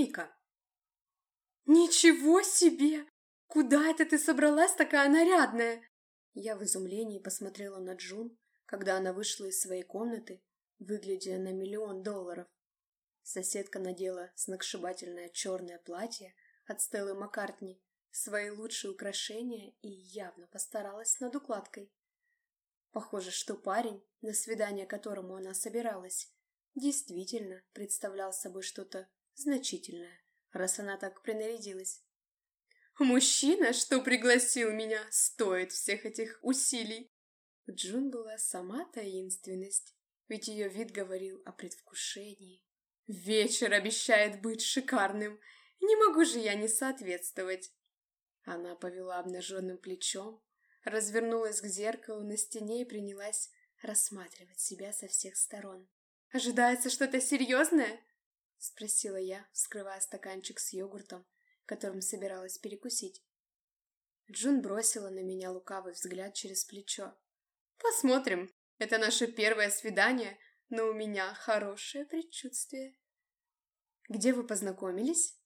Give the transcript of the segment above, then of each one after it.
Мика. «Ничего себе! Куда это ты собралась такая нарядная?» Я в изумлении посмотрела на Джун, когда она вышла из своей комнаты, выглядя на миллион долларов. Соседка надела сногсшибательное черное платье от Стеллы Маккартни, свои лучшие украшения и явно постаралась над укладкой. Похоже, что парень, на свидание которому она собиралась, действительно представлял собой что-то значительное, раз она так принарядилась. «Мужчина, что пригласил меня, стоит всех этих усилий!» Джун была сама таинственность, ведь ее вид говорил о предвкушении. «Вечер обещает быть шикарным, не могу же я не соответствовать!» Она повела обнаженным плечом, развернулась к зеркалу на стене и принялась рассматривать себя со всех сторон. «Ожидается что-то серьезное?» — спросила я, вскрывая стаканчик с йогуртом, которым собиралась перекусить. Джун бросила на меня лукавый взгляд через плечо. «Посмотрим. Это наше первое свидание, но у меня хорошее предчувствие». «Где вы познакомились?»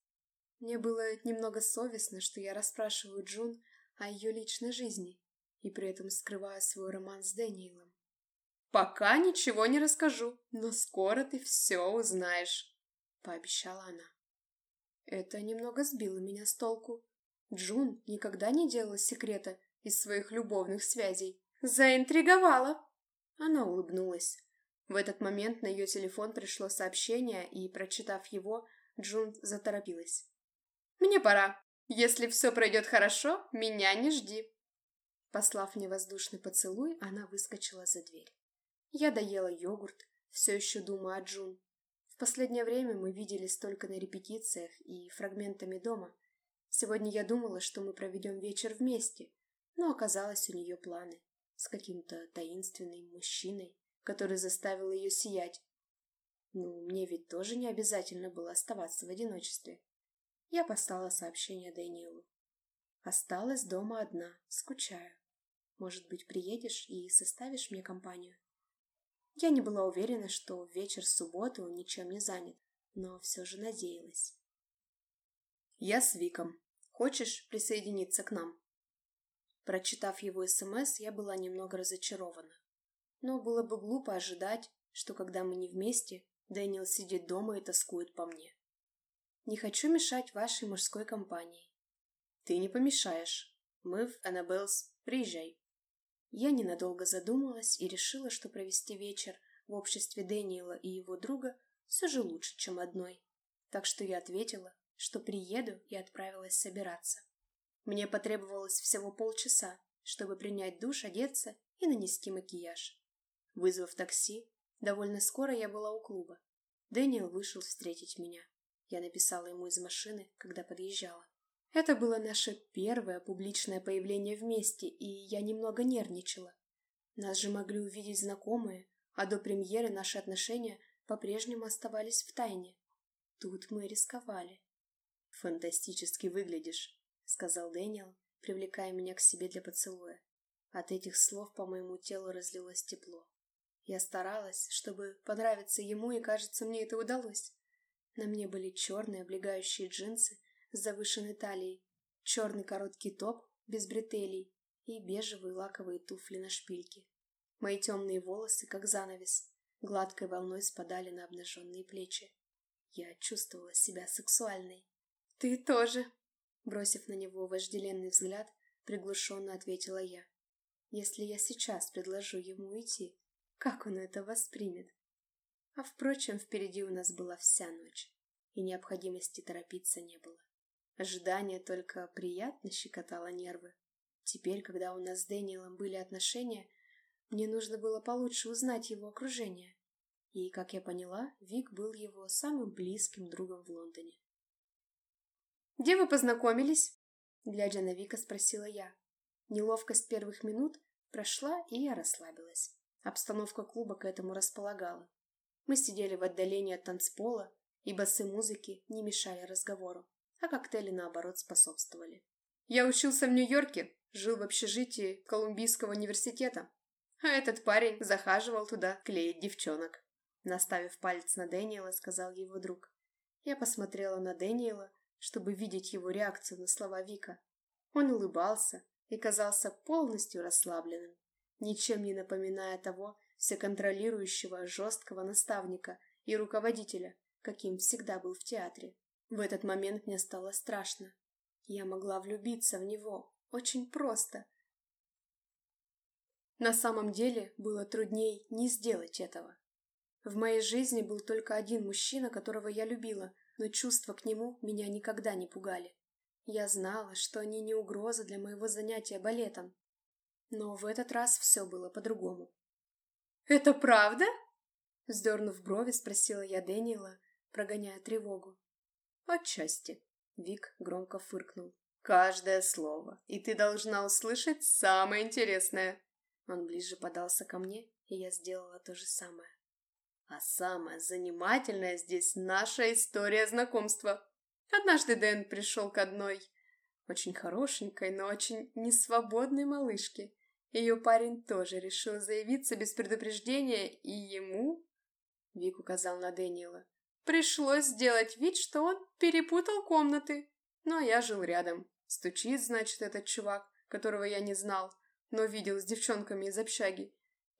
Мне было немного совестно, что я расспрашиваю Джун о ее личной жизни и при этом скрываю свой роман с Дэниелом. «Пока ничего не расскажу, но скоро ты все узнаешь», — пообещала она. Это немного сбило меня с толку. Джун никогда не делала секрета из своих любовных связей. Заинтриговала. Она улыбнулась. В этот момент на ее телефон пришло сообщение, и, прочитав его, Джун заторопилась. «Мне пора. Если все пройдет хорошо, меня не жди». Послав мне воздушный поцелуй, она выскочила за дверь. Я доела йогурт, все еще думая о Джун. В последнее время мы виделись только на репетициях и фрагментами дома. Сегодня я думала, что мы проведем вечер вместе, но оказалось у нее планы с каким-то таинственным мужчиной, который заставил ее сиять. Ну, мне ведь тоже не обязательно было оставаться в одиночестве. Я послала сообщение Дэниелу. Осталась дома одна, скучаю. Может быть, приедешь и составишь мне компанию? Я не была уверена, что вечер субботы он ничем не занят, но все же надеялась. «Я с Виком. Хочешь присоединиться к нам?» Прочитав его СМС, я была немного разочарована. Но было бы глупо ожидать, что когда мы не вместе, Дэниел сидит дома и тоскует по мне. Не хочу мешать вашей мужской компании. Ты не помешаешь. Мы в Аннабеллс. Приезжай. Я ненадолго задумалась и решила, что провести вечер в обществе Дэниела и его друга все же лучше, чем одной. Так что я ответила, что приеду и отправилась собираться. Мне потребовалось всего полчаса, чтобы принять душ, одеться и нанести макияж. Вызвав такси, довольно скоро я была у клуба. Дэниел вышел встретить меня. Я написала ему из машины, когда подъезжала. Это было наше первое публичное появление вместе, и я немного нервничала. Нас же могли увидеть знакомые, а до премьеры наши отношения по-прежнему оставались в тайне. Тут мы рисковали. «Фантастически выглядишь», — сказал Дэниел, привлекая меня к себе для поцелуя. От этих слов по моему телу разлилось тепло. Я старалась, чтобы понравиться ему, и, кажется, мне это удалось. На мне были черные облегающие джинсы с завышенной талией, черный короткий топ без бретелей и бежевые лаковые туфли на шпильке. Мои темные волосы, как занавес, гладкой волной спадали на обнаженные плечи. Я чувствовала себя сексуальной. «Ты тоже!» Бросив на него вожделенный взгляд, приглушенно ответила я. «Если я сейчас предложу ему уйти, как он это воспримет?» А впрочем, впереди у нас была вся ночь, и необходимости торопиться не было. Ожидание только приятно щекотало нервы. Теперь, когда у нас с Дэниелом были отношения, мне нужно было получше узнать его окружение. И, как я поняла, Вик был его самым близким другом в Лондоне. «Где вы познакомились?» Глядя на Вика, спросила я. Неловкость первых минут прошла, и я расслабилась. Обстановка клуба к этому располагала. Мы сидели в отдалении от танцпола, и басы музыки не мешали разговору, а коктейли, наоборот, способствовали. Я учился в Нью-Йорке, жил в общежитии Колумбийского университета, а этот парень захаживал туда клеить девчонок. Наставив палец на Дэниела, сказал его друг. Я посмотрела на Дэниела, чтобы видеть его реакцию на слова Вика. Он улыбался и казался полностью расслабленным, ничем не напоминая того всеконтролирующего жесткого наставника и руководителя, каким всегда был в театре. В этот момент мне стало страшно. Я могла влюбиться в него. Очень просто. На самом деле было трудней не сделать этого. В моей жизни был только один мужчина, которого я любила, но чувства к нему меня никогда не пугали. Я знала, что они не угроза для моего занятия балетом. Но в этот раз все было по-другому. «Это правда?» Вздернув брови, спросила я Дэниела, прогоняя тревогу. «Отчасти», — Вик громко фыркнул. «Каждое слово, и ты должна услышать самое интересное». Он ближе подался ко мне, и я сделала то же самое. А самое занимательное здесь наша история знакомства. Однажды Дэн пришел к одной очень хорошенькой, но очень несвободной малышке. Ее парень тоже решил заявиться без предупреждения, и ему, Вик указал на Дэниела, пришлось сделать вид, что он перепутал комнаты. Но я жил рядом. Стучит, значит, этот чувак, которого я не знал, но видел с девчонками из общаги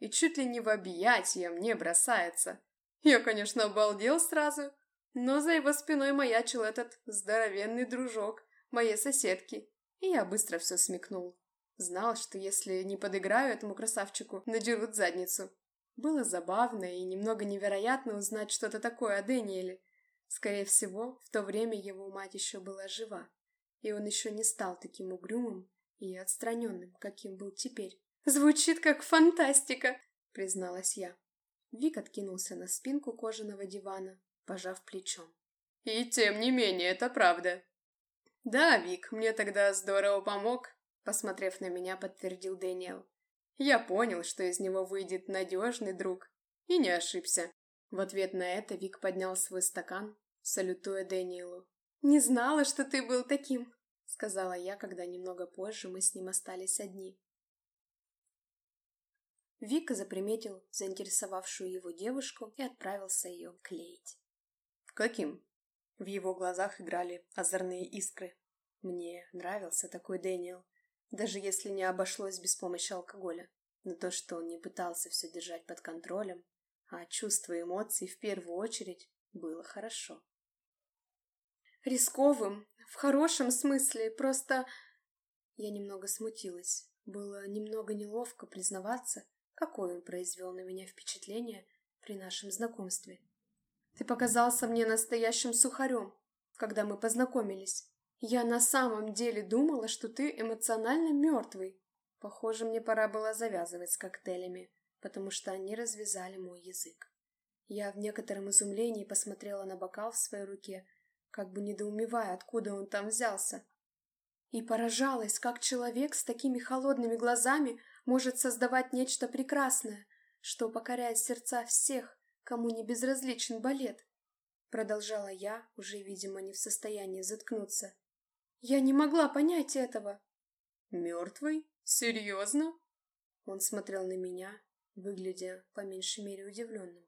и чуть ли не в объятия мне бросается. Я, конечно, обалдел сразу, но за его спиной маячил этот здоровенный дружок моей соседки, и я быстро все смекнул. Знал, что если не подыграю этому красавчику, надерут задницу. Было забавно и немного невероятно узнать что-то такое о Дэниеле. Скорее всего, в то время его мать еще была жива, и он еще не стал таким угрюмым и отстраненным, каким был теперь. «Звучит как фантастика!» — призналась я. Вик откинулся на спинку кожаного дивана, пожав плечом. «И тем не менее, это правда». «Да, Вик, мне тогда здорово помог», — посмотрев на меня, подтвердил Дэниел. «Я понял, что из него выйдет надежный друг, и не ошибся». В ответ на это Вик поднял свой стакан, салютуя Дэниелу. «Не знала, что ты был таким», — сказала я, когда немного позже мы с ним остались одни. Вика заприметил заинтересовавшую его девушку и отправился ее клеить. «Каким?» В его глазах играли озорные искры. Мне нравился такой Дэниел, даже если не обошлось без помощи алкоголя. Но то, что он не пытался все держать под контролем, а чувства и эмоции в первую очередь, было хорошо. Рисковым, в хорошем смысле, просто... Я немного смутилась. Было немного неловко признаваться, какое он произвел на меня впечатление при нашем знакомстве. Ты показался мне настоящим сухарем, когда мы познакомились. Я на самом деле думала, что ты эмоционально мертвый. Похоже, мне пора было завязывать с коктейлями, потому что они развязали мой язык. Я в некотором изумлении посмотрела на бокал в своей руке, как бы недоумевая, откуда он там взялся. И поражалась, как человек с такими холодными глазами может создавать нечто прекрасное, что покоряет сердца всех, кому не безразличен балет. Продолжала я, уже, видимо, не в состоянии заткнуться. Я не могла понять этого. Мертвый? Серьезно? Он смотрел на меня, выглядя по меньшей мере удивленным.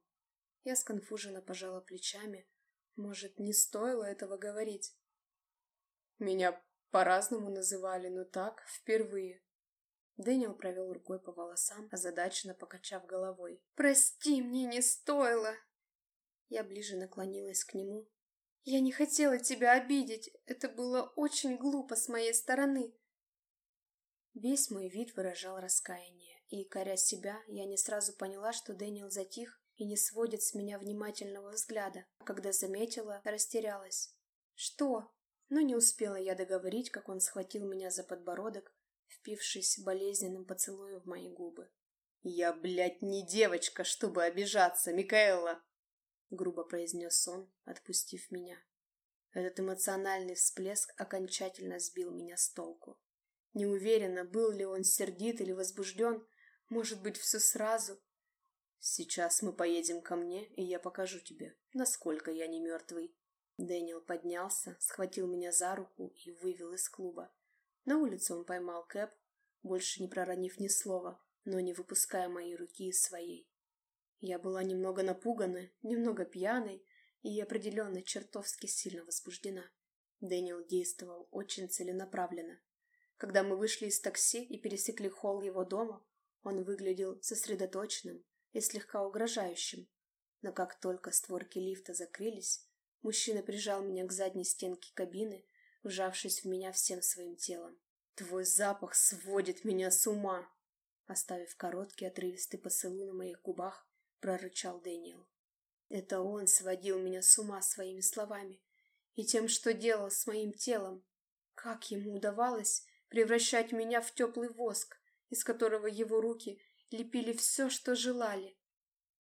Я сконфуженно пожала плечами. Может, не стоило этого говорить? Меня по-разному называли, но так, впервые. Дэниел провел рукой по волосам, озадаченно покачав головой. «Прости, мне не стоило!» Я ближе наклонилась к нему. «Я не хотела тебя обидеть. Это было очень глупо с моей стороны». Весь мой вид выражал раскаяние, и, коря себя, я не сразу поняла, что Дэниел затих и не сводит с меня внимательного взгляда, а когда заметила, растерялась. «Что?» Но не успела я договорить, как он схватил меня за подбородок впившись болезненным поцелуем в мои губы. «Я, блядь, не девочка, чтобы обижаться, Микаэла!» Грубо произнес он, отпустив меня. Этот эмоциональный всплеск окончательно сбил меня с толку. Не уверена, был ли он сердит или возбужден, может быть, все сразу. «Сейчас мы поедем ко мне, и я покажу тебе, насколько я не мертвый». Дэниел поднялся, схватил меня за руку и вывел из клуба. На улице он поймал Кэп, больше не проронив ни слова, но не выпуская мои руки из своей. Я была немного напугана, немного пьяной, и определенно чертовски сильно возбуждена. Дэниел действовал очень целенаправленно. Когда мы вышли из такси и пересекли холл его дома, он выглядел сосредоточенным и слегка угрожающим. Но как только створки лифта закрылись, мужчина прижал меня к задней стенке кабины, вжавшись в меня всем своим телом. «Твой запах сводит меня с ума!» Оставив короткий отрывистый поцелуй на моих губах, прорычал Дэниел. Это он сводил меня с ума своими словами и тем, что делал с моим телом. Как ему удавалось превращать меня в теплый воск, из которого его руки лепили все, что желали.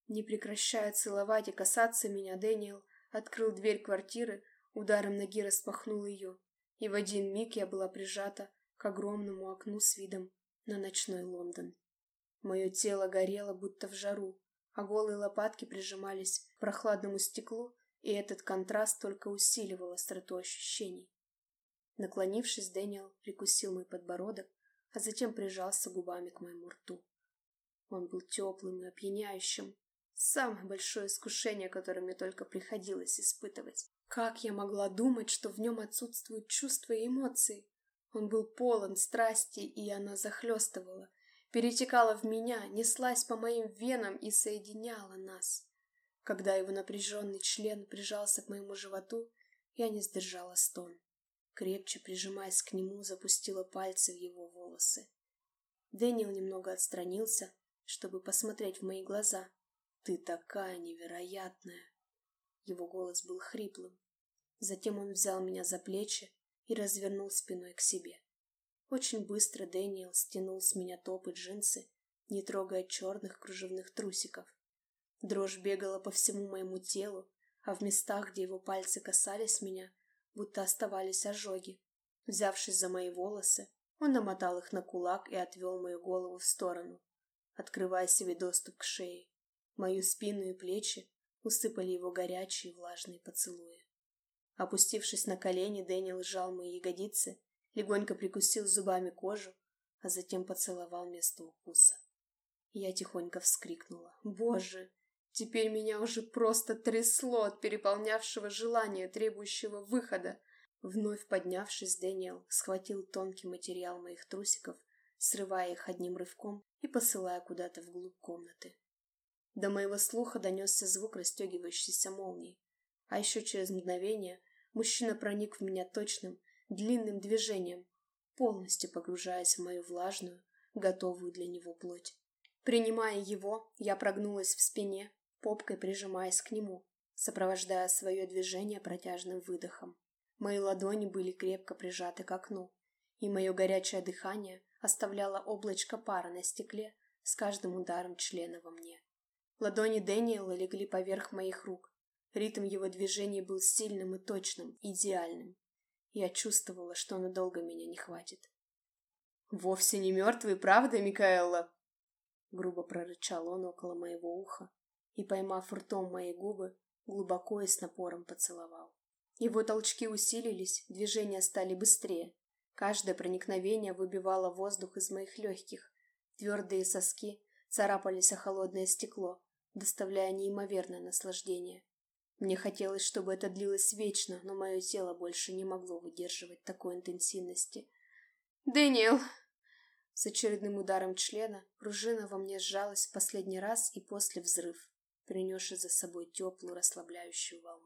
Не прекращая целовать и касаться меня, Дэниел открыл дверь квартиры, ударом ноги распахнул ее, и в один миг я была прижата к огромному окну с видом на ночной Лондон. Мое тело горело, будто в жару, а голые лопатки прижимались к прохладному стеклу, и этот контраст только усиливал остроту ощущений. Наклонившись, Дэниел прикусил мой подбородок, а затем прижался губами к моему рту. Он был теплым и опьяняющим. Самое большое искушение, которое мне только приходилось испытывать. Как я могла думать, что в нем отсутствуют чувства и эмоции? Он был полон страсти, и она захлестывала, перетекала в меня, неслась по моим венам и соединяла нас. Когда его напряженный член прижался к моему животу, я не сдержала стон. Крепче прижимаясь к нему, запустила пальцы в его волосы. Дэниел немного отстранился, чтобы посмотреть в мои глаза. «Ты такая невероятная!» Его голос был хриплым. Затем он взял меня за плечи и развернул спиной к себе. Очень быстро Дэниел стянул с меня топ и джинсы, не трогая черных кружевных трусиков. Дрожь бегала по всему моему телу, а в местах, где его пальцы касались меня, будто оставались ожоги. Взявшись за мои волосы, он намотал их на кулак и отвел мою голову в сторону, открывая себе доступ к шее. Мою спину и плечи усыпали его горячие влажные поцелуи. Опустившись на колени, Дэниел сжал мои ягодицы, легонько прикусил зубами кожу, а затем поцеловал место укуса. Я тихонько вскрикнула. «Боже!» Теперь меня уже просто трясло от переполнявшего желания, требующего выхода. Вновь поднявшись, Дэниел схватил тонкий материал моих трусиков, срывая их одним рывком и посылая куда-то вглубь комнаты. До моего слуха донесся звук расстегивающейся молнии, а еще через мгновение мужчина проник в меня точным, длинным движением, полностью погружаясь в мою влажную, готовую для него плоть. Принимая его, я прогнулась в спине, попкой прижимаясь к нему, сопровождая свое движение протяжным выдохом. Мои ладони были крепко прижаты к окну, и мое горячее дыхание оставляло облачко пара на стекле с каждым ударом члена во мне. Ладони Дэниела легли поверх моих рук. Ритм его движений был сильным и точным, идеальным. Я чувствовала, что надолго меня не хватит. «Вовсе не мертвый, правда, Микаэла?» Грубо прорычал он около моего уха, и, поймав ртом мои губы, глубоко и с напором поцеловал. Его толчки усилились, движения стали быстрее. Каждое проникновение выбивало воздух из моих легких. Твердые соски царапались о холодное стекло, доставляя неимоверное наслаждение. Мне хотелось, чтобы это длилось вечно, но мое тело больше не могло выдерживать такой интенсивности. «Дэниел!» С очередным ударом члена пружина во мне сжалась в последний раз и после взрыв принесший за собой теплую расслабляющую волну.